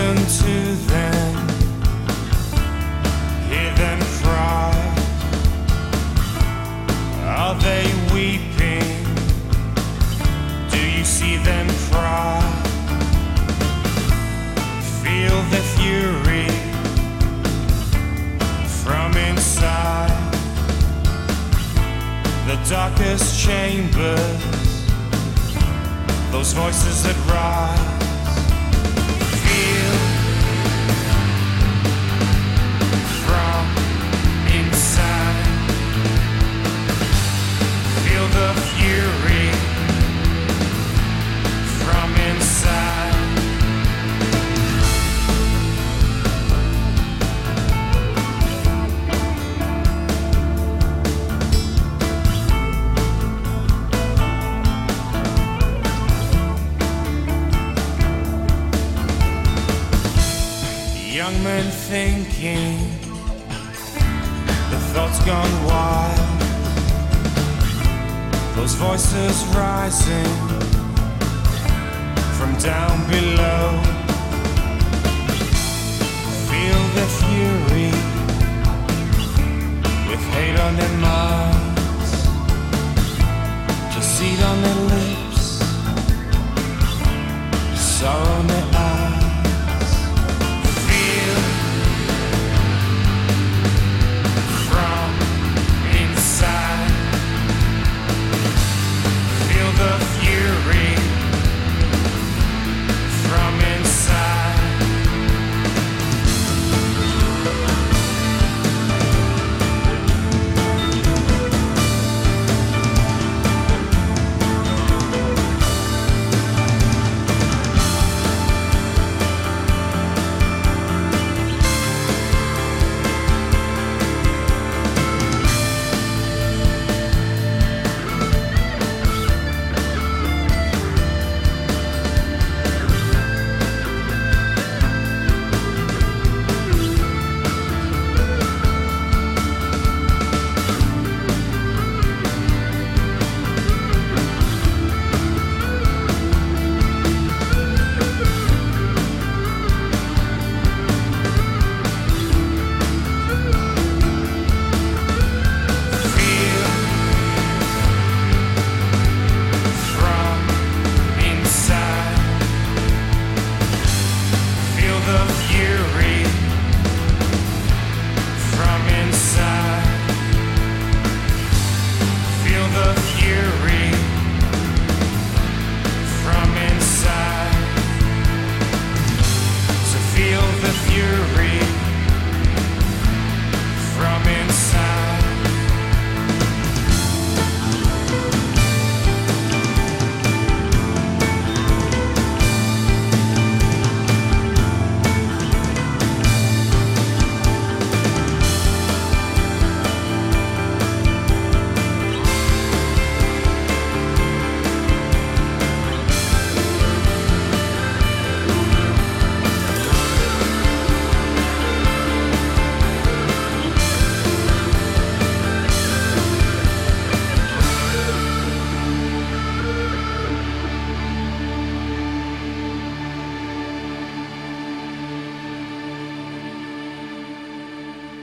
Listen to them, hear them cry. Are they weeping? Do you see them cry? Feel the fury from inside the darkest chambers, those voices that rise. Young men thinking, the thoughts gone wild. Those voices rising from down below. The fury